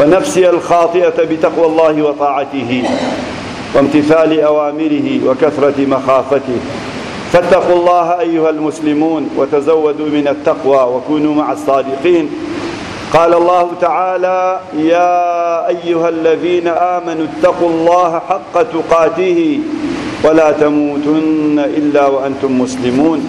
ونفسي الخاطئة بتقوى الله وطاعته وامتثال أوامره وكثرة مخافته فاتقوا الله أيها المسلمون وتزودوا من التقوى وكونوا مع الصادقين قال الله تعالى يا أيها الذين آمنوا اتقوا الله حق تقاته ولا تموتن إلا وأنتم مسلمون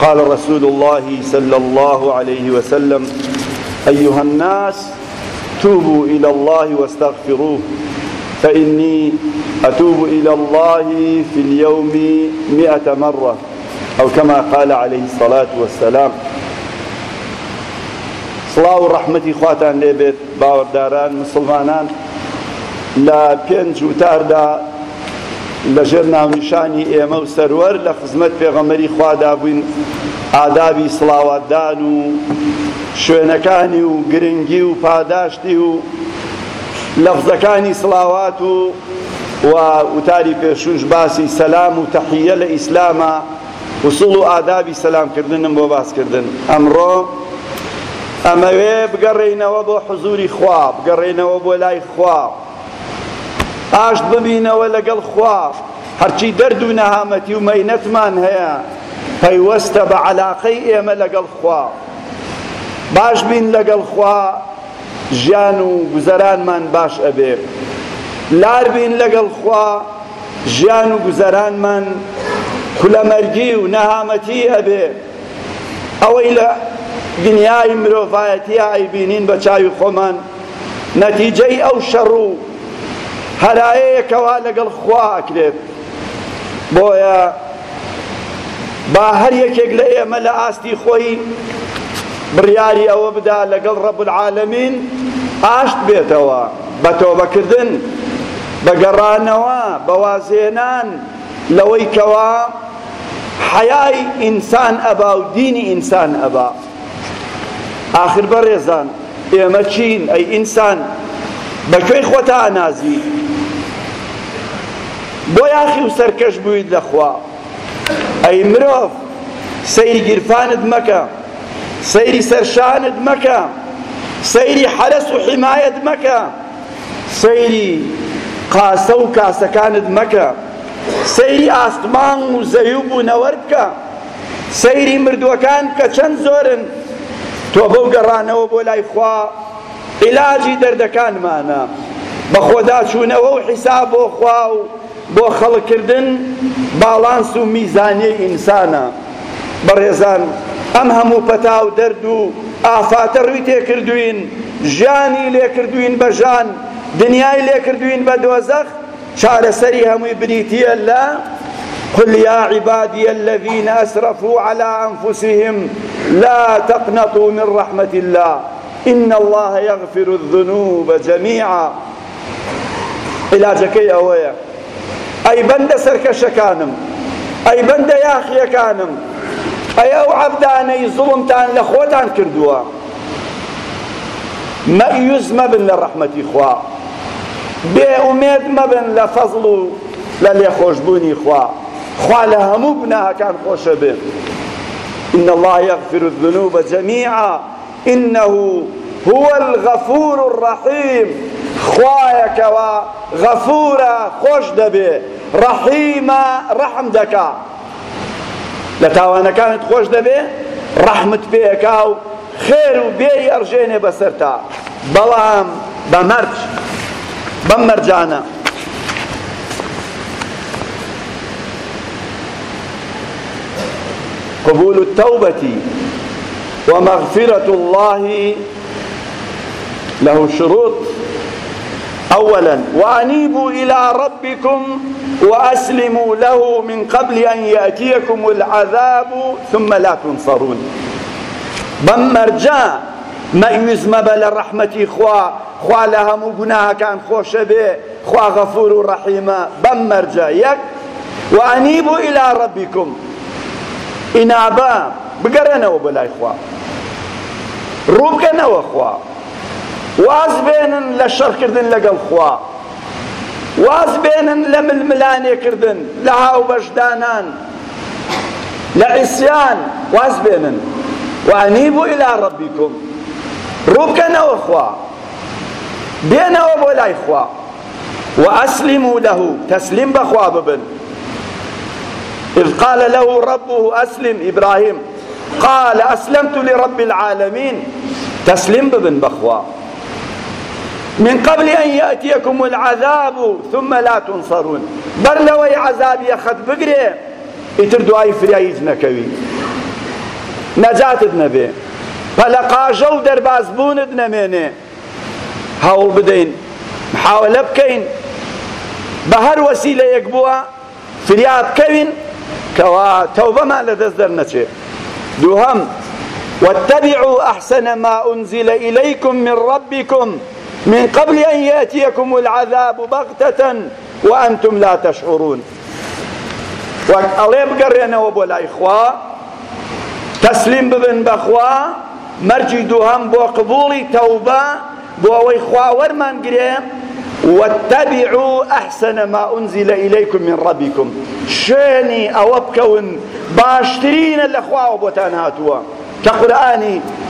قال رسول الله صلى الله عليه وسلم أيها الناس توبوا إلى الله واستغفروه فإني أتوب إلى الله في اليوم مئة مرة أو كما قال عليه الصلاة والسلام سڵاو و ڕەحمەتی خواتان لێبێت باوەڕداران مسلمانان لە پێنج وتاردا لەژێر ناونیشانی ئێمە و سەروەر لە خزمەت پێغەمەری خوادا بووین ئادابی سڵاواتدان و شوێنەکانی و گرنگی و پاداشتی و لەفزەکانی سڵاوات و و وتاری پێشوش باسی سەلام و تەحیە لە ئیسلامە وسڵ و ئادابی سەلامکردنم بۆ باسکردن ئەمڕۆ ئەمەوێ بگەڕێینەوە بۆ حزوری خواب بگەڕێینەوە بۆ لای خواب ئاشت بمینەوە لەگەڵ خوا هەرچی دەرد و نەهامەتی و مەینەتمان هەیە پەیوەستە بە عەلاقەی ئێمە لەگەڵ خوا باش بین لەگەڵ خوا ژیان و گوزەرانمان باش ئەبێ لار بین لەگەڵ خوا ژیان و گوزەرانمان کولەمەرگی و نەهامەتی ئەبێ ئەوەی لە دنیای مرۆڤایەتی ئایبینین بە چاوی خۆمان نەتیجەی ئەو شەڕ و هەرایەکەوا لەگەڵ خوا ئەکرێت بۆیە با هەر یەکێک لە ئێمە لە ئاستی خۆی بڕیاری ئەوە بدا لەگەڵ ڕەب العالمین ئاشت بێتەوە بە تۆبەکردن بە گەڕانەوە بە وازێنان لەوەی کەوا حەیای ئینسان ئەبا و دینی ئینسان ئەبا آخر بەڕێزان ئێمە چین ئەی ئینسان بەکوێی خۆتە ئانازی بۆ یاخی و سەرکەش بوویت لەخوا ئەی مرۆڤ سەیری گیرفانت مەکە سەیری سەرشانت مەکە سەیری حەرەس و حیمایەت مەکە سەیری قاسە و کاسەکانت مەکە سەیری ئاسمان و زەویب و نەوەر بکە سەیری مردووەکان کە چەند زۆرن تۆ بەو گەڕانەوە بۆ لای خوا علاجی دەردەکانمانە بە خۆدا چوونەوە و حیساب بۆ خوا و بۆ خەڵکردن باڵانس و میزانی ئینسانە بەڕێزان ئەم هەموو پەتا و دەرد و ئافاتە ڕووی تێکردوین ژیانی لێکردوین بە ژان دنیای لێکردوین بە دۆزەخ چارەسەری هەمووی بریتیە لە قل يا عبادي الذين أسرفوا على أنفسهم لا تقنطوا من رحمة الله إن الله يغفر الذنوب جميعا إلى جكي أويا ئەی بەندە سەرکەشەکانم ئەی بەندە یاخیەکانم ئەی ئەو عەبدانەی زوڵمتان لە خۆتان کردووە مەئیوز مەبن لە ڕەحمەتی خوا بێ ئومێد مەبن لە فەزڵ و لە لێخۆشبوونی خوا خوا لە هەموو گوناهەکان خۆشە بێ إن الله يغفر الذنوب جميعا إنه هو الغفور الرحيم خوایەکەوە غەفورە خۆش دەبێ ڕەحیمە ڕەحم دەکا لە تاوانەکانت خۆش دەبێ ڕەحمت پێەکا و خێر و بێری ئەرژێنێ بەسەر تا بەڵام بە مەرج بەم مەرجانە قبول التوبة ومغفرة الله له شروط أولا وأنيبوا إلى ربكم وأسلموا له من قبل أن يأتيكم العذاب ثم لا تنصرون بمرجا مەویز مەبە لە ڕەحمەتی خوا خوا لە هەموو گوناهەکان خۆشە بێ خوا غەفور و ڕەحیمە بەم مەرجە یەک وانیبوو ئیلا ڕەبیکم ئینابە بگەڕێنەوە بەلای خوا ڕوو بکەنەوە خوا واز بێنن لە شەڕکردن لەگەڵ خوا واز بێنن لە ململانێکردن لە هاوبەشدانان لە عیسیان واز بێنن وانیبوا إلى ربكم ڕووبکەنەوە خوا بێنەوە بۆ لای خوا وأسلموا له تسليم بخوا ببن إذ قال له ربه أسلم إبراهيم قال أسلمت لرب العالمين تسليم ببن بخوا من قبل أن يأتيكم العذاب ثم لا تنصرون بر لوي عذاب يخد بقري اتر دعاي فريايج نكوي نجات نبي پەلەقاژە و دەربازبوونت نەمێنێ هەوڵ بدەین محاولە بکەین بە هەر وەسی لە یەک بووە فریاد کەوین کەوا تەوبەمان لەدەست دەرنەچێ دووهەم واتبعوا أحسن ما أنزل إليكم من ربكم من قبل أن يأتيكم العذاب بغتة وأنتم لا تشعرون وألي بقرينا وبولا إخوة تسليم ببن بخوا مرجي دوهم بو قبولي توبة بو إخوة ورمان قريم واتبعوا أحسن ما أنزل إليكم من ربكم شاني أوبكون باشترين الأخوة وبوتان هاتوا كقرآن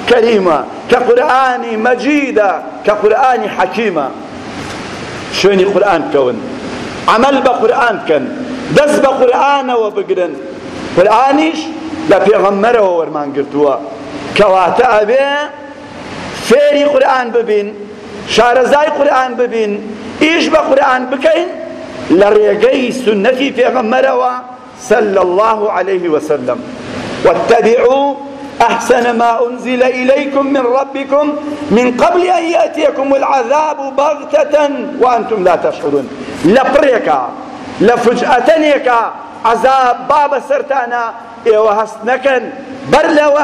كريمة كقرآن مجيدة كقرآن حكيمة شويني قرآن كون عمل بقرآن كن دس بقرآن وبقرن قرآنيش لبيغمره ورمان قرتوا كواتا أبي فيري قرآن ببين شارزاي قرآن ببين إيش بقرآن بكين لريقي سنتي في غمروا صلى الله عليه وسلم واتبعوا أحسن ما أنزل إليكم من ربكم من قبل أن يأتيكم العذاب بغتة وأنتم لا تشعرون لبريكا لفجأتنيكا عذاب باب سرتانا إيوه هستنكن برلوا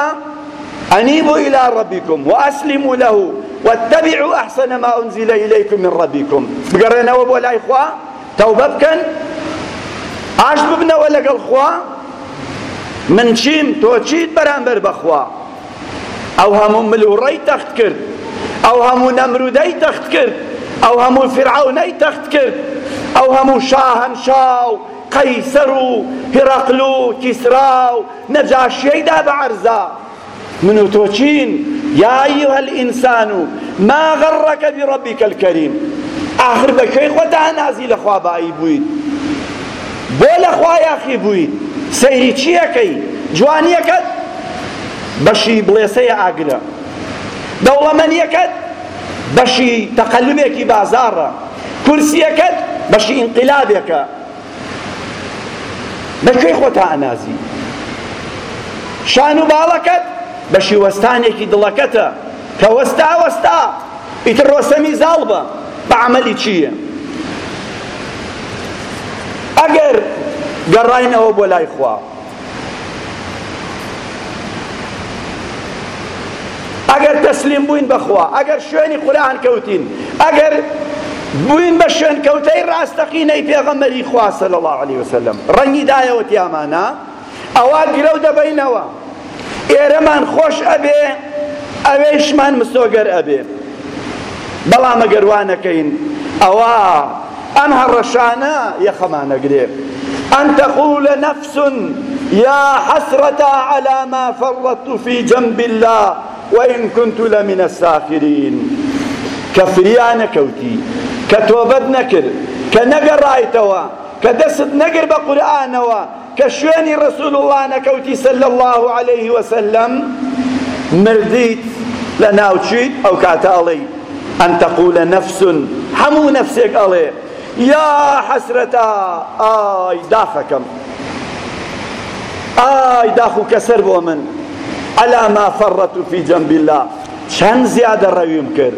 أنيبوا إلى ربكم وأسلموا له واتبعوا أحسن ما أنزل إليكم من ربكم بقرنا وبولا إخوة توبة بكن عاش ببنا ولا قل إخوة من چیم تۆ چیت بەرامبەر بەخوا ئەو هەموو ملوڕەی تەخت کرد ئەو هەموو نەمرودەی تەخت کرد ئەو هەموو فرعونەی تەخت کرد ئەو هەموو شاهەنشا و قەیسەر و هێرەقل و کیسرا و نەجاشیەیدا بە عەرزا من و تۆ چین یا ئەیها الئینسان ما غەڕەکە بڕەبیکە الکەریم ئاخر بەکەی خۆتە هەنازی لەخوا بایی بوویت بۆ لەخوا یاخی بوویت سەیری چیەکەی جوانیەکەت بەشی بڵێسەیە ئاگرە دەوڵەمەنیەکەت بەشی تەقەلبێکی بازارە کورسیەکەت بەشی ئینقلابێکە بەکوێ خۆتا ئەنازی شان و باڵەکەت بەشی وەستانێکی دڵەکەتە کە وەستا وەستا ئیتر ڕۆسەمی زاڵ بە بە عملی چییە ئەگەر گەڕاینەوە بۆ لای خوا ئەگەر تەسلیم بووین بەخوا ئەگەر شوێنی قورآن کەوتین ئەگەر بووین بە شوێن کەوتەی ڕاستەقینەی پێغەمەری خوا صلی الله علیه وسلم ڕەنگی دایەوە تیامانە ئەوا گرەو دەبەینەوە ئێرەمان خۆش ئەبێ ئەوێشمان مستۆگەر ئەبێ بەڵام ئەگەر وانەکەین ئەوە ئەم هەڕەشانە یەخەمانەگرێ أن تقول نفس يا حسرة على ما فرطت في جنب الله وإن كنت لمن الساخرين كفريان كوتي كتوبت نكر كنقر رايتوا كدست نقر بقرآنوا كشويني رسول الله نكوتي صلى الله عليه وسلم مرديت لناوتشيت أو كاتالي أن تقول نفس حمو نفسك عليه یا حەسرەتە ئای دافەکەم ئای داخ و کەسەر بۆ من ئەلا ما فەڕەت و فی جەنبی الله چەند زیادە ڕەویم کرد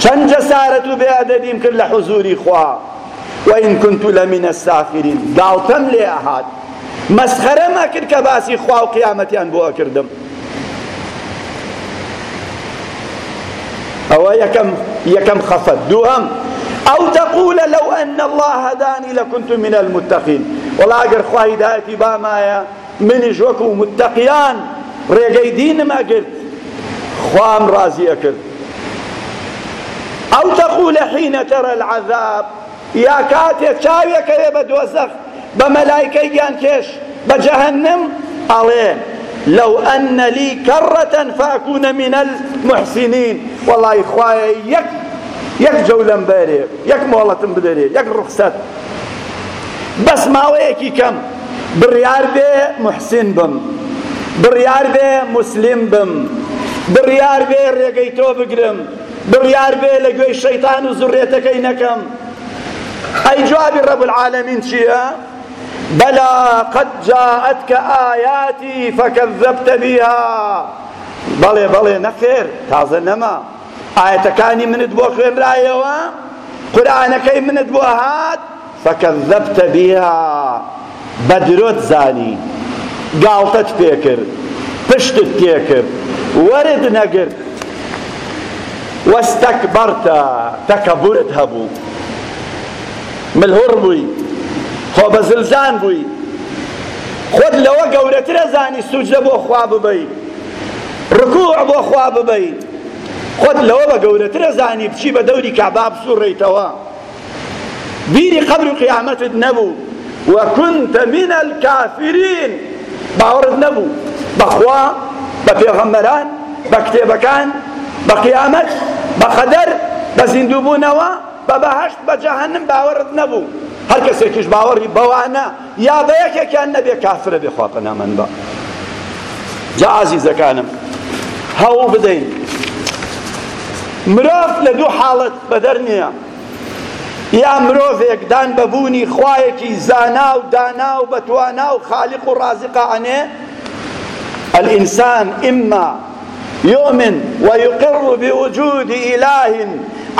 چەند جەسارەت و بێعەدەبیم کرد لە حوزوری خوا وئین كنت لمن الساخرین داوتم لێ ئەهات مەسخەرە مەکرد کە باسی خوا و قیامەتیان بۆ ئەکردم ئەوە یەکەم یەکەم خەفەت دووەم ئەو تەقولە لەو ئەن الله هەدانی لەکنت من المتەقین وەڵا ئەگەر خوای دایەتی بامایە منیش وەکو متەقیان ڕێگەی دینم ئەگرت خوام ڕازی ئەکرد ئەو تەقولە حینە تەرە العذاب یا کاتێک چاوێکەیە بە دۆزەخ بە مەلایکەی گیانکێش بە جەهەنم ئەڵێ لو أن لي كرة فأكون من المحسنين والله إخوائي يك یەک جەولەم بەرێ یەک مۆڵەتم بدەرێ یەک ڕوخسەت بەس ماوەیەکی کەم بڕیار بێ محسین بم بڕیار بێ مسلم بم بڕیار بێ ڕێگەی تۆ بگرم بڕیار بێ لە گوێی شەیتان و زوڕێتەکەی نەکەم ئەی جوابی ڕەب العالەمین چییە؟ بەلا قەد جاءتك ئایاتی فەکەذەبتە بیها بەڵێ بەڵێ نەخێر تازە نەما ئاەتەکانی منت بۆ خوێنرایەوە قورآانەکەی منت بۆ هات فەکەذەبتە بها بە درۆت زانی گاڵتەت پێکرد پشتت پێکرد وەرد نەگرت وەستەکبەرتە تەکەبورت هەبوو ملهور بووی خۆ بە زلزان بووی خۆت لەوە گەورەترە زانی سوجدە بۆ خوا ببەی ڕکوع بۆ خوا ببەی خۆت لەوە بە گەورەترە زانی بچی بە دەوری کابا بسوڕێیتەوە بیری قبر و قیامەتت نەبوو وەکنتە من الکافرین باوەڕت نەبوو بەخوا بە پێغەمبەران بە کتێبەکان بە قیامەت بە قەدەر بە زیندووبوونەوە بە بەهەشت بە جەهەنم باوەڕت نەبوو هەر کەسێکیش باوەڕی بەوانە یا بە یەکێکیان نەبێ کافرە بێ خواپەنامەن بە جا ئازیزەکانم هەوڵ بدەین مرۆڤ لە دوو حاڵەت بەدەر نییە یا مرۆڤێک دان بەبوونی خوایەکی زانا و دانا و بەتوانا و خالق و ڕازقا ئەنێ الئینسان ئیمما يؤمن ويقر بوجود إله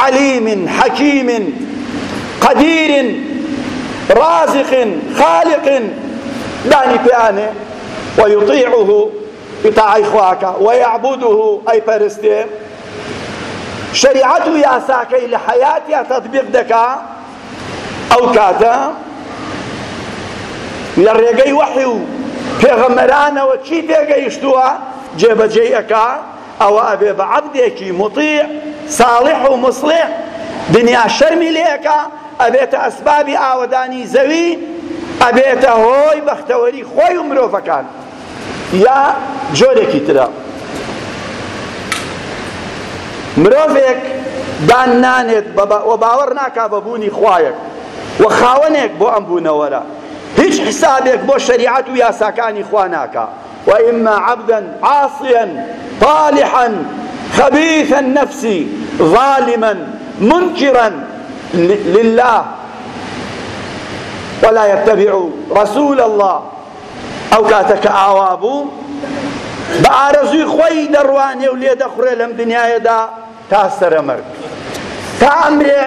عليم حكيم قدير رازق خالق داني بيانه ويطيعه بتاع إخواك ويعبده أي فرستيه شریعت و یاساکەی لە حیاتیا تطبیق دەکا ئەو کاتە لە ڕێگەی وەحی و پێغەمەرانەوە چی تێگەیشتووە جێبەجێی ئەکا ئەوە ئەبێ بە عەبدێکی مطیع ساڵح و مصلح دنیا شەرمی لێەکا ئەبێتە ئەسبابی ئاوەدانی زەوی ئەبێتە هۆی بەختەوەری خۆی و مرۆڤەکان یا جۆرێکی ترە مرۆڤێک دان نانێت و باوەڕ ناکا بە بوونی خوایەک و خاوەنێک بۆ ئەم بوونەوەرە هیچ حسابێک بۆ شریعت و یاساکانی خوا ناکا وإما عبدا عاصيا طالحا خبيث النفس ظالما منكرا لله ولا يتبع رسول الله أو كاتك أعوابو بأرزي خوي درواني وليد أخرى لم دنيا يدا تا سەرەمەرگ تا ئەمرێ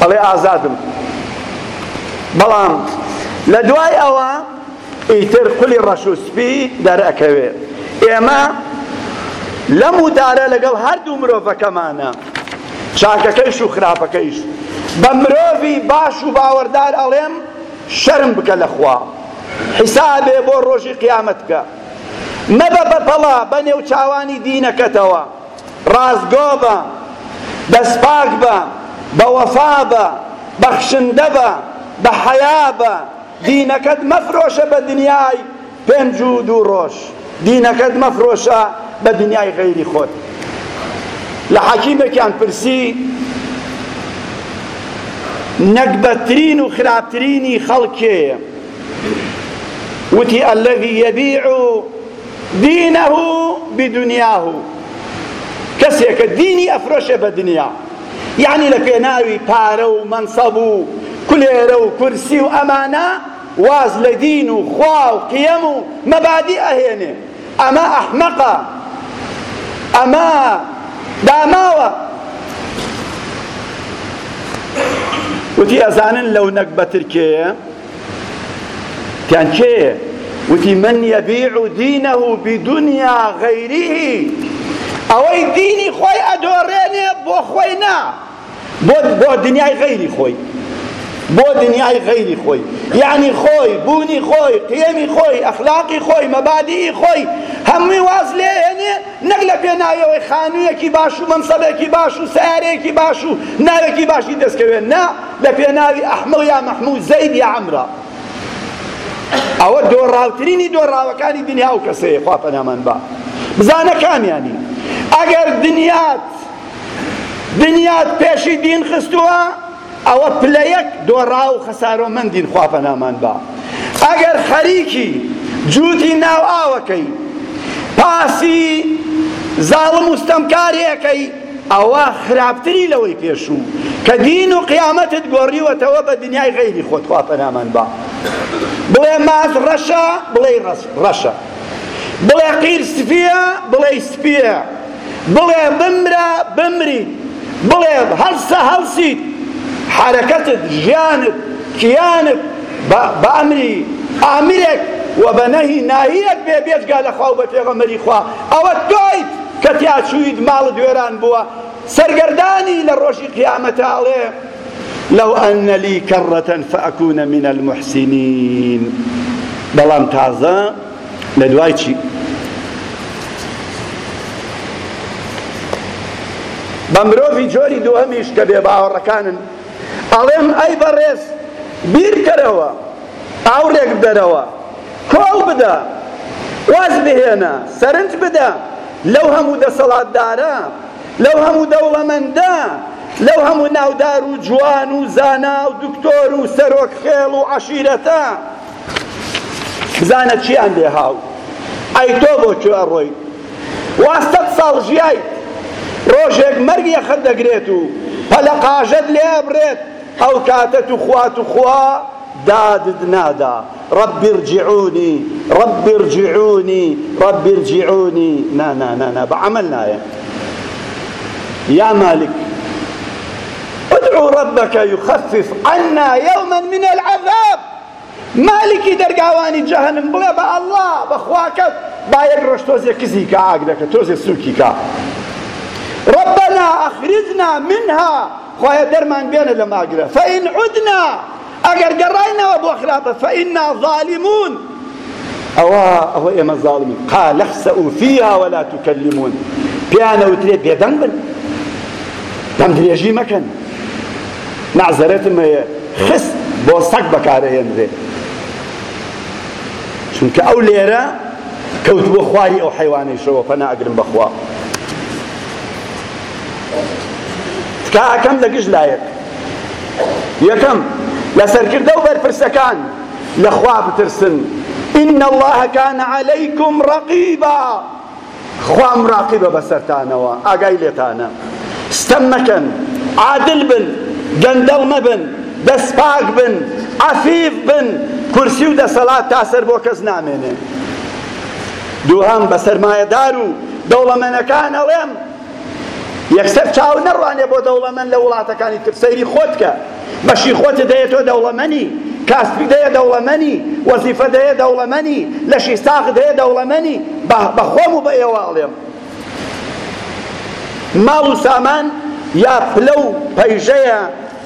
ئەڵێ ئازادم بەڵام لە دوای ئەوە ئیتر قولی ڕەشوسپی دەرەکەوێ ئێمە لەم ودارە لەگەڵ هەردوو مرۆڤەکەمانە چاکەکەیش و خراپەکەیش بە مرۆڤی باش و باوەڕدار ئەڵێم شەرم بکە لە خوا حیسابێ بۆ ڕۆژی قیامەت بکە نەبە بەپەڵا بە نێو چاوانی دینەکەتەوە ڕازگۆ بە دەستپاک بە بە وەفا بە بەخشندە بە بە حەیا بە دینەکەت مەفرۆشە بە دنیای پێنج و دوو ڕۆژ دینەکەت مەفرۆشە بە دنیای غەیری خۆت لە حەکیمێکیان پرسی نەکبەترین و خراپترینی خەڵکێ وتی ئەلەذی یەبیع دینەه بدنیاه کەسێکە دینی ئەفرۆشێ بە دنیا یعنی لە پێناوی پارە و منسەب و کولێرە و کورسی و ئەمانە واز لە دین و خوا و قیەم و مەبادی ئەهێنێ ئەمە ئەحمەقە ئەمە داماوە وتی ئەزانن لەو نەک بەترکێیە تیان کێیە وتی من يبيع دينه بدنيا غيره ئەوەی دینی خۆی ئەدۆڕێنێ بۆ خۆی نا بۆ بۆ دنیای غەیری خۆی بۆ دنیای غەیری خۆی یعنی خۆی بوونی خۆی قیەمی خۆی ئەخلاقی خۆی مەبادی خۆی هەمووی واز لێنێ نەک لە پێناویەوەی خانوویەکی باش و مەمسەڵێکی باش و سارێکی باش و ناوێکی باشی دەستکەوێن نا لە پێناوی ئەحمەڵ یا مەحموود زەید یا عەمرە ئەوە دۆڕاوترینی دۆڕاوەکانی دنیا و کەسەیە خوا پەنامان با بزانە کامیانی ئەگەر دنیات دنیات پێشی دین خستووە ئەوە پلەیەک دۆڕا و خەسارۆمەندین خواپەنامان بە ئەگەر خەریکی جوتی ناو ئاوەکەی پاسی زاڵم وستەمکارێکەکەی ئەوە خراپتری لەوەی پێشوو کە دین و قیامەتت گۆڕیوەتەوە بە دنیای غەیری خۆت خواپەنامان بە بڵێ ماز ڕەشە بڵێ ڕەشە بڵێ قیر سپیە بڵێ سپیە بڵێم بمرە بمری بڵێم هەلسە هەلسیت حرەکەتت ژیانت کیانت بە ئەمری ئامیرێک و بە نەهی ناهیەک بێ بێجگا لەخوا بە پێغەمەری خوا ئەوە تۆیت کە تیاچوویت ماڵت وێران بووە سەرگەردانی لە ڕۆژی قیامەتە ئاڵێ لو أن لي كرة فأكون من المحسنين بلام تازه لدوايتشي بە مرۆڤی جۆری دووهەمیش کە بێ باوەڕەکانن ئەڵێم ئەی بەڕێز بیرکەرەوە ئاورێک دەرەوە کۆڵ بدە واز بهێنە سەرنج بدە لەو هەموو دەسەڵاتدارە لەو هەموو دەوڵەمەندە لەو هەموو ناودار و جوان و زانا و دکتۆر و سەرۆک خێڵ و عەشیرەتە بزانە چیان لێ هاو ئەی تۆ بۆ کوێ ڕۆی واستەت ساڵ ژیایت ڕۆژێک مەرگی خەر دەگرێت و پەلە قاژەت لێ بڕێت ئەو کاتە تو خوات و خوا دادت نادا رب ارجعوني رب ارجعوني رب ارجعوني نا نا نا نا بعملنا يا يا مالك ادعو ربك يخفف عنا يوما من العذاب مالكي درقاواني جهنم بلا با الله بخواكت با يقرش توزي كزيكا عقدك توزي سوكيكا ربنا أخرجنا منها خواهي درمان بينا لما أقرأ فإن عدنا أقر قرأينا وابو خرابة فإنا ظالمون أو أو إما الظالمين قال اخسأوا فيها ولا تكلمون بيانا وتري بيدن بل دم دريجي مكان معذرة ما خس بو سك بكاره ينري چونك أو ليرة كوت بخواري أو حيواني شو فنا أقرم بخواه تکاکەم لە گشت لایەک یەکەم لەسەرکردە و بەرپرسەکان لەخوا بترسن ئین الله كان عليكم رقيبا خوام راقبە بەسەرتانەوە ئاگای لێتانە ستەم مەکەن عادل بن گەندەڵ مەبن دەستپاک بن عەفیف بن کورسی و دەسەڵات تاسەر بۆ کەس نامێنێ دووهەم بە سەرمایەدار و دەوڵەمەنەکان ئەڵێم یەکسەر چاو نەڕوانێ بۆ دەوڵەمەند لە وڵاتەکانی تر سەیری خۆت کە بەشی خۆت دەیە تۆ دەوڵەمەنی کاسبی دەیە دەوڵەمەنی وەزیفە دەیە دەوڵەمەنی لەشی ساق دەیە دەوڵەمەنی بە خۆم و بە ئێوە ئەڵێم ماڵ و سامان یا پلە و پەیژەیە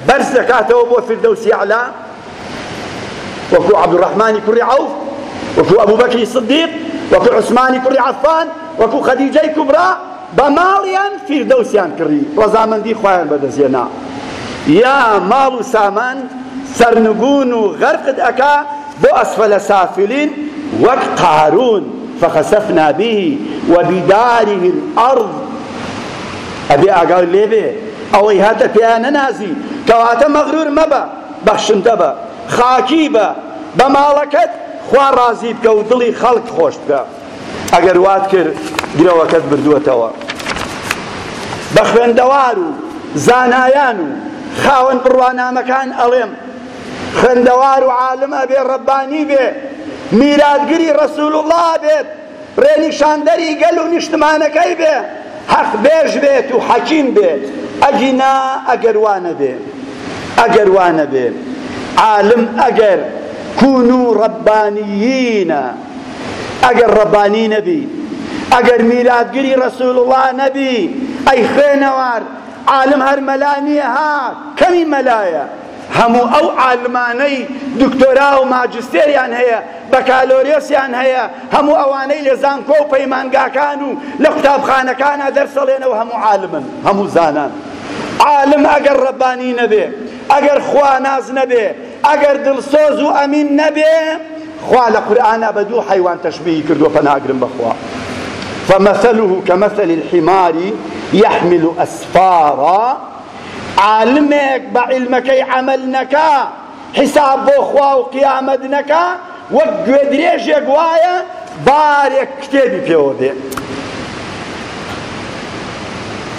بەرز دەکاتەوە بۆ فردەوسی علا وەکو عەبدوڕەحمانی کوڕی عەوف وەکو ئەبوبەکری سدیق وەکو عوسمانی کوڕی عەفان وەکو خەدیجەی کوبرا بە ماڵیان فیردەوسیان کڕی ڕەزامەندی خۆیان بەدەزێنا یا ماڵ و سامان سەرنگون و غەرقت ئەکا بۆ ئەسفەلە سافلین وەک قارون فخسفنا به وبداره الأرض أبي أقول ليه أو هاتا بيانا نازي كواتا مغرور مبا بخشن دبا خاكي با بمالكت خوا رازي بك ودلي خلق خوش بك ئەگەر وات کرد گرەوەکەت بردووەتەوە. بە خوێندەوار و زانایان و خاوەن بڕوانامەکان ئەڵێم خوێندەوار و عالمە بێ ڕەبانی بێ میرادگری ڕەسوول الله بێت ڕێنیشاندەری گەل و نیشتمانەکەی بێ حەق بێژ بێت و حەکیم بێت ئەگینا ئەگەر وانە بێ ئەگەر وانە بێ عالم ئەگەر کون و ڕەبانیینە ئەگەر ڕەبانی نەبی ئەگەر میلادگیری ڕەسوول الله نەبی ئەی خوێنەوار عالم هەر مەلا نییە ها کەمی مەلایە هەموو ئەو عالمانەی دکتۆرا و ماجستێریان هەیە بە کالۆریۆسیان هەیە هەموو ئەوانەی لە زانکۆ و پەیمانگاکان و لە قوتابخانەکانە دەرسەڵێنەوە هەموو عالمن هەموو زانان عالم ئەگەر ڕەبانی نەبێ ئەگەر خوا ناز نەبێ ئەگەر دڵسۆز و ئەمین نەبێ خوا لە قورآنا بە دوو حیوان تەشبیهی کردووە پەناگرم بەخوا فمثله كمثل الحمار يحمل ئەسپارا عالمێک بە عیلمەکەی عمل نەکا حیساب بۆ خوا و قیامەت نەکا وەک گوێدرێژێک وایە بارێک کتێبی پێوە دێ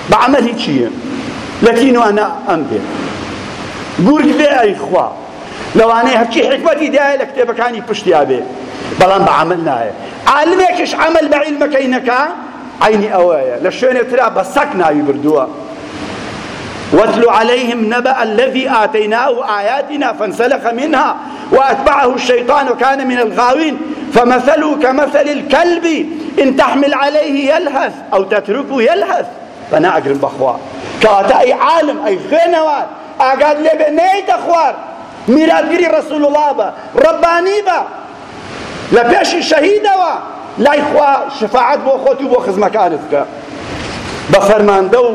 بە عملی چییە لە تینوانە ئەم بێ گورگ بێ ئەی خوا لەوانەیە هەرچی حکمەتی دایە لە کتێبەکانی پشتیا بێ بەڵام بە عمل نایە عالمێکش عمل بە عیلمەکەی نەکا عینی ئەوەیە لە شوێنێ ترا بە سەک ناوی بردووە واتل عليهم نبأ الذي آتيناه آياتنا فانسلخ منها وأتبعه الشيطان وكان من الغاوين فمثله كمثل الكلب إن تحمل عليه يلهث أو تتركه يلهث فنا أجرم بخوا كاتا أي عالم أي خنوات أقاد لي بنيت أخوار ميراد رسول الله با رباني با لبيش شهيدة با لای خوا شفاعت بۆ خۆت و بۆ خزمەکانت بکە بە فەرماندە و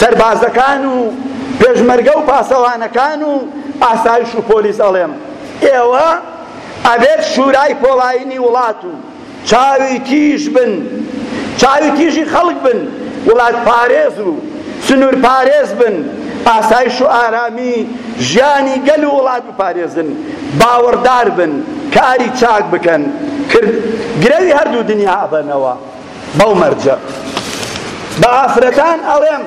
سەربازەکان و پێشمەرگە و پاسەوانەکان و ئاسایش و پۆلیس ئەڵێم ئێوە ئەبێت شورای پۆڵایینی وڵات و چاوی تیژ بن چاوی تیژی خەڵک بن وڵات پارێز و سنوور پارێز بن ئاسایش و ئارامی ژیانی گەل و وڵات بپارێزن باوەڕدار بن کاری چاک بکەن گرەوی هەردوو دنیا ئەبەنەوە بەو مەرجە بە ئافرەتان ئەڵێم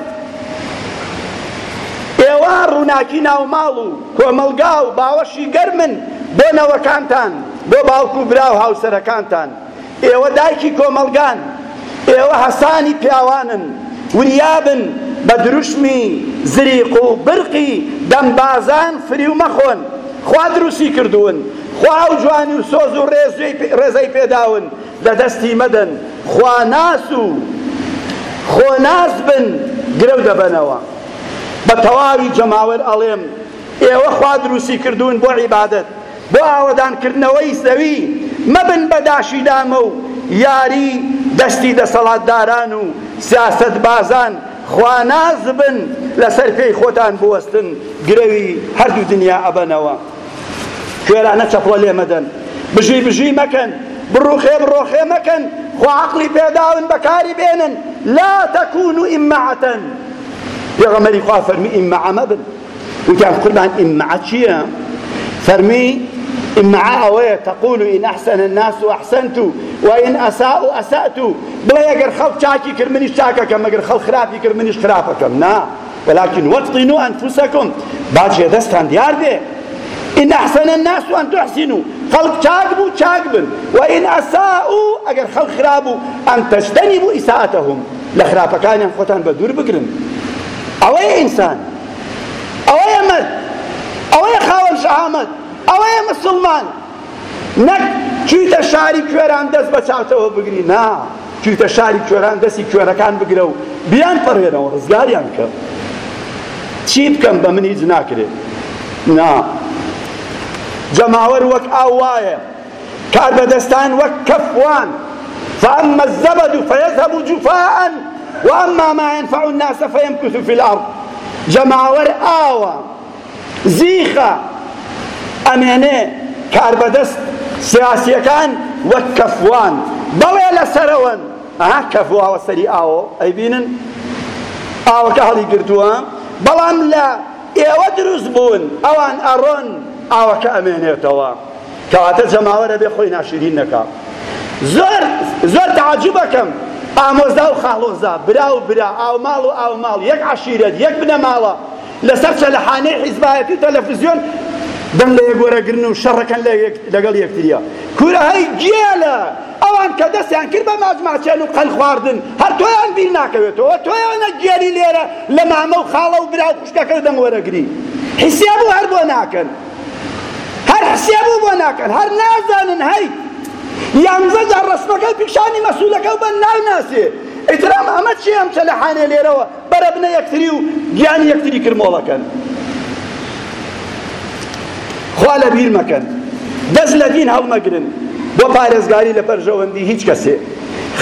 ئێوە ڕووناکی ناو ماڵ و کۆمەلگا و باوەشی گەرمن بۆ نەوەکانتان بۆ باوکو برا و هاوسەرەکانتان ئێوە دایکی کۆمەلگان ئێوە هەسانی پیاوانن وریابن بە دروشمی زریق و برقی دەمبازان فری و مەخۆن خوا دروستی کردوون خوا و جوانی و سۆز و ڕێزەی پێداون لە دەستی مەدەن خوا ناس و خۆناس بن گرەو دەبەنەوە بە تەواوی جەماوەر ئەڵێم ئێوە خوا دروستی کردوون بۆ عیبادەت بۆ ئاوەدانکردنەوەی سەوی مەبن بە داشی دامە و یاری دەستی دەسەڵاتداران و سیاست بازان خواناز بن لەسەر پێی خۆتان بوەستن گرەوی هەردوو دنیا ئەبەنەوە کوێرانە چەپۆ لێ مەدەن بژی بژی مەکەن بڕوخێ بڕۆخێ مەکەن خو عقلی پێداون بەکاری بێنن لا تەکون و ئیمەعەتەن پێغەمەری خوا فەرمی ئیمەعەمە بن وتیان قوربان ئیمەعە چییە فەرمی ئیمەعە ئەوەیە تەقول ئین ئەحسەن الناس وەحسەنت وئین ئەساء ئەسەت بڵێ ئەگەر خەڵک چاکی کرد منیش چاکەکەم ئەگەر خەڵک خراپی کرد منیش خراپەکەم نا ولكن وتقنوا انفسكم باجي دستان ديار بيه ئین ئەحسەنە ناسوان تحسین و خەڵک چاک بوو چاک بن و ئین ئەسا و ئەگەر خەڵک خراب بوو ئەن تەشتەنی بوو ئیساعەتەهم لە خراپەکانیان خۆتان بە دوور بگرن ئەوەیە ئینسان ئەوەیە مرد ئەوەیە خاوەن شەهامەت ئەوەیە مسلمان نەک چویتە شاری کوێران دەست بە چاوتەوە بگری نا چویتە شاری کوێران دەستی کوێرەکان بگرە و بیان پەڕێنەوە ڕزگاریان بکە چی بکەم بە من هیچ ناکرێت نا جەماوەر وەک ئاو وایە کار بەدەستان وەک کەفوان فأما الزبد فيذهب جفاء وأما ما ينفع الناس فيمكث في الأرض جەماوەر ئاوە زیخە ئەمێنێ کار بەدەست سیاسیەکان وەک کەفوان بەڵێ لەسەرەوەن ئاها کەفواوە سەری ئاوە ئەیبینن ئاوەکە هەڵی گرتووە بەڵام لە ئێوە دروست بوون ئەوان ئەڕۆن ئاوەکە ئەمێنێتەوە کەواتە جەماوەرە بێ خۆی ناشرین نەکا زۆر زۆر تعجبەکەم ئامۆزدا و خاڵۆزا برا و برا ئاو ماڵ و ئاو ماڵ یەک عشیرەت یەک بنە ماڵە لەسەر چەلەحانەی حیزبایەتی تەلەڤیزیۆن دەم لە یەکوەرەگرن و شەڕەکەن لەگەڵ یەکتریە کورە هەی گێلە ئەوان کە دەستیان کرد بە ماجماچێن و قەل خواردن هەر تۆیان بیر ناکەوێتەوە تۆیانە گێری لێرە لە مامە و خاڵە و برا و خوشکەکە دەم وەرەگری حیسیاب و هەر بۆ ناکەن ئەسیا بوو بۆ ناکەن هەر نازانن هەی یانزەجار ڕسمەکە پیشانی مەسوولەکە بە ناو ناسێ ئیترام ئەمە چی ئەم چەلەحانێ لێرەوە بەرە بنە یەکتری و گیانی یەکتری کرمۆڵەکەن خوا لە بیر مەکەن دەست لە دین هەڵمەگرن بۆ پارێزگاری لە پەرژەوەندی هیچ کەسێ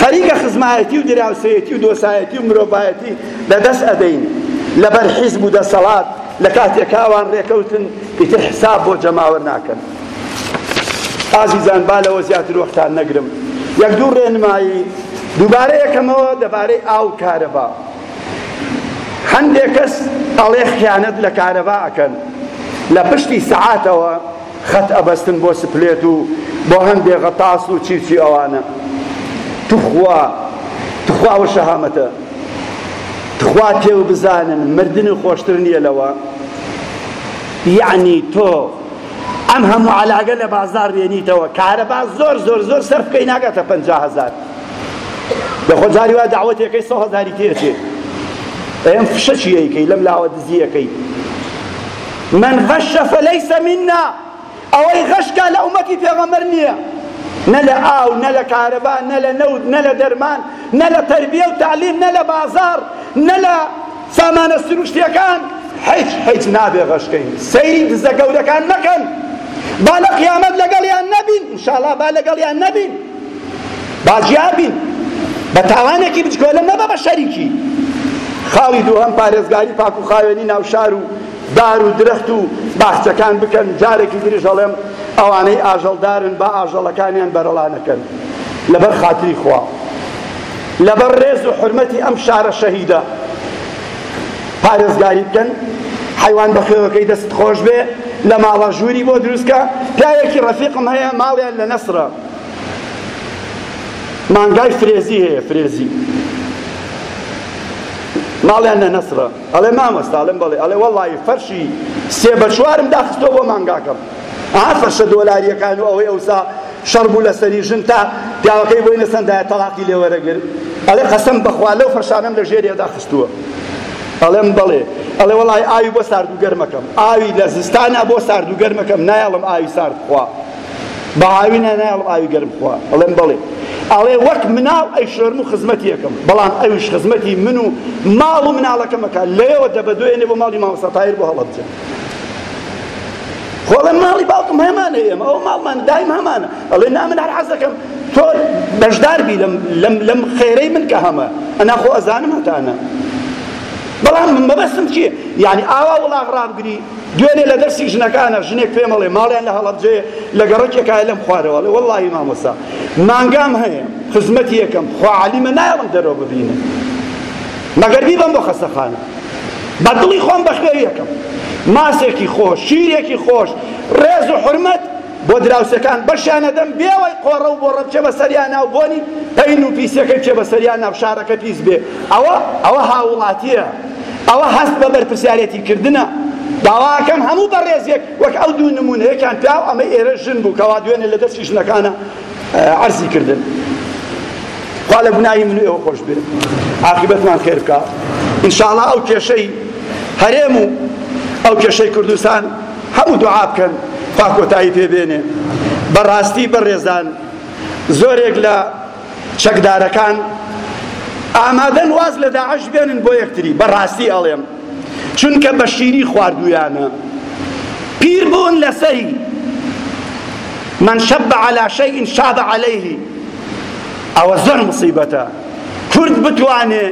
خەریکە خزمایەتی و دراوسەیەتی و دۆسایەتی و مرۆڤایەتی لەدەست ئەدەین لەبەر حیزب و دەسەڵات لە کاتێکاوان ڕێکەوتن ئیتر حساب بۆ جەماوە ناکەن ئازیزان با لەوە زیاتر وەختان نەگرم یەک دوو ڕێنمایی دووبارە یەکەمەوە دەبارەی ئاو کارەبا هەندێک کەس ئەڵێ خیانەت لە کارەبا ئەکەن لە پشتی سەعاتەوە خەت ئەبەستن بۆ سپلێت و بۆ هەندێک غەتاس و چیچی ئەوانە توخوا توخوا و شەهامەتە تخوا تێو بزانن مردن خۆشتر نییە لەوە یعنی تۆ ئەم هەموو علاگە لە بازار وێنیتەوە کارەبا زۆر زۆر زۆر سەر بکەی ناگاتە پەنجا هەزار لەخۆ جاری وا داوەتێکەکەی سە هەزاری تێچێت ئەم فشە چیەکەی لەم لاوە دزیەکەی من غەشە فەلەیسە منا ئەوەی غەشکە لە ئومەتی پێغەمبەر نییە نە لە ئاو نە لە کارەبا نە لە نەود نە لە دەرمان نە لە تەربیە و تعلیم نە لە بازار نە لە سامانە سروشتیەکان هیچ هیچ نابێ غەشکەین سەیری دزە گەورەکان نەکەن با لە قیامەت لەگەڵیان نەبین انشاءڵا با لەگەڵیان نەبین با جیابین بە تاوانێکی بچکۆلە نەبە بە شەریکی خاڵی دووهەم پارێزگاری پاک و خاوێنی ناوشار و دار و درەخت و باخچەکان بکەن جارێکی دریش ئەڵێم ئەوانەی ئاژەڵدارن با ئاژەڵەکانیان بەرەڵانەکەن لەبەر خاتری خوا لەبەر ڕێز و حرمەتی ئەم شارە شەهیدە پارێزگاری بکەن حیوان بە خێوەکەی دەست خۆش بێ لە ماڵە ژووری بۆ دروستکە پیاوێکی ڕەفیقم هەیە ماڵیان لە نەسرە مانگای فرێزی هەیە فرێزی ماڵیان لە نەسرە ئەڵێ مامۆستا ئەڵێم بڵێ ئەڵێ وەڵی فەرشی سێ بە چوارم داخستۆ بۆ مانگاکەم ئا فەرشە دۆلاریەکان و ئەوەی ئەوسا شەڕ بوو لەسەری ژن تا پیاوەکەی بۆی نەسەندایە تەڵاقی لێوەرەگر ئەڵێ قەسەم بەخوا لەو فەرشانم لە ژێریە داخستووە ئەڵێم بڵێ ئەڵێ وڵی ئاوی بۆ سارد و گەرمەکەم ئاوی لە زستانە بۆ سارد و گەرمەکەم نایڵم ئاوی سارد خوا بەهاوینە نایڵم ئاوی گەرم خوا ئەڵێم بڵێ ئەڵێ وەک مناو ئەی شەرم و خزمەتی یەکەم بەڵام ئەوش خزمەتی من و ماڵ و مناڵەکەمەکە لێەوە دەبەدوێنێ بۆ ماڵی مامەسەتایر بۆ هەڵە بجێت خۆڵە ماڵی باوکم هەمانە ئێمە ئەو ماڵمان دایم هەمانە ئەڵێ نامن هەر حەز دەکەم تۆ بەشدار بی لەم خێرەی من کە هەمە ئەنا خۆ ئەزانم هەتانە بەڵام من مەبەستم چیە یعنی ئاوا وڵاغ ڕامگری دوێنێ لە دەرسی ژنەکانە ژنێک پێمەڵێ ماڵیان لە هەڵەبجێ لە گەڕەکێکای لەم خوارەوە لە وەڵی مامۆسا مانگام هەیە خزمەتی یەکەم خواعلیمە نایڵم دەرەوە ببینە مەگەر بیبم بۆ خەسەخانە بە دڵی خۆم بەخێ یەکەم ماسێکی خۆش شیرێکی خۆش ڕێز و حرمەت بۆ دراوسەکان بەشیانە دەم بێوەی قۆڕە و بۆ ڕەبچە بە سەریان ناو بۆنی پەین و پیسەکەی چێ بە سەریان ناو شارەکە پیس بێ ئەوە ئەوە هاوڵاتیە ئەوە هەست بە بەرپرسیارەتی کردنە داواکەم هەموو بەڕێزیەک وەک ئەو دوو نمونەیەکان پیاو ئەمە ئێرە ژن بوو کەوا دوێنێ لە دەستی ژنەکانە عەرزی کردن خوا لە گوناهی من ئێوە خۆش بێت عاقبەتمان خێر بکە ئینشاءڵا ئەو کێشەی هەرێم و ئەو کێشەی کوردستان هەموو دوعا بکەن پاکۆتایی پێبێنێ بەڕاستی بەڕێزان زۆرێک لە چەکدارەکان ئامادەن واز لە داعش بێنن بۆ یەکتری بەڕاستی ئەڵێم چونکە بە شیری خواردویانە پیر بوون لەسەری من شب على شيء شاب عليه ئەوە زۆر مصیبەتە کورد بتوانێ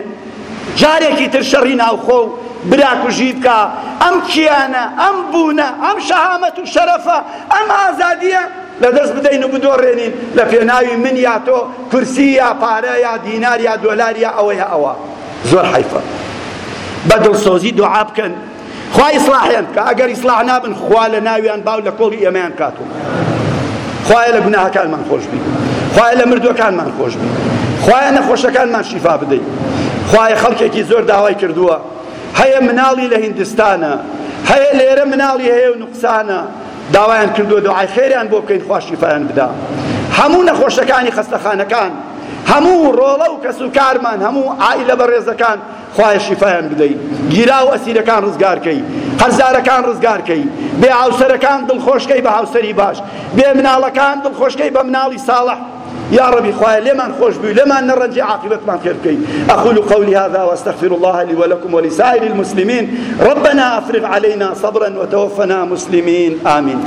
جارێکی تر شەڕی ناوخۆ و برا کوژید کە ئەم کیانە ئەم بوونە ئەم شەهامەت و شەرەفە ئەم ئازادیە لەدەست بدەین و بدۆڕێنین لە پێناوی من یا تۆ کورسی یا پارە یا دینار یا دۆلار یا ئەوەیە ئەوە زۆر حیفە بە دڵسۆزی دوعا بکەن خوا ئیسلاحیان بکە ئەگەر ئیسلاح نابن خوا لە ناویان باو لە کۆڵی ئێمەیان کاتوە خوایە لە گوناهەکانمان خۆش بی خوایە لە مردوەکانمان خۆش بی خوایە نەخۆشەکانمان شیفا بدەیت خوایە خەڵکێکی زۆر داوای کردووە هەیە مناڵی لە هندستانە هەیە لێرە مناڵی هەیە و نوقسانە داوایان کردووە دوعای خێریان بۆ بکەین خواشیفەیان بدا هەموو نەخۆشەکانی خەستەخانەکان هەموو ڕۆڵە و کەس و کارمان هەموو ئائلە بەڕێزەکان خوای شیفایان بدەیت گیرا و ئەسیرەکان ڕزگارکەی قەرزارەکان ڕزگارکەی بێ هاوسەرەکان دڵخۆشکەی بە هاوسەری باش بێ مناڵەکان دڵخۆشکەی بە مناڵی ساڵح يا ربي خويا لمن خوش بي لمن نرجي عاقبتنا خير كي أقول قولي هذا وأستغفر الله لي ولكم ولسائر المسلمين ربنا أفرغ علينا صبرا وتوفنا مسلمين آمين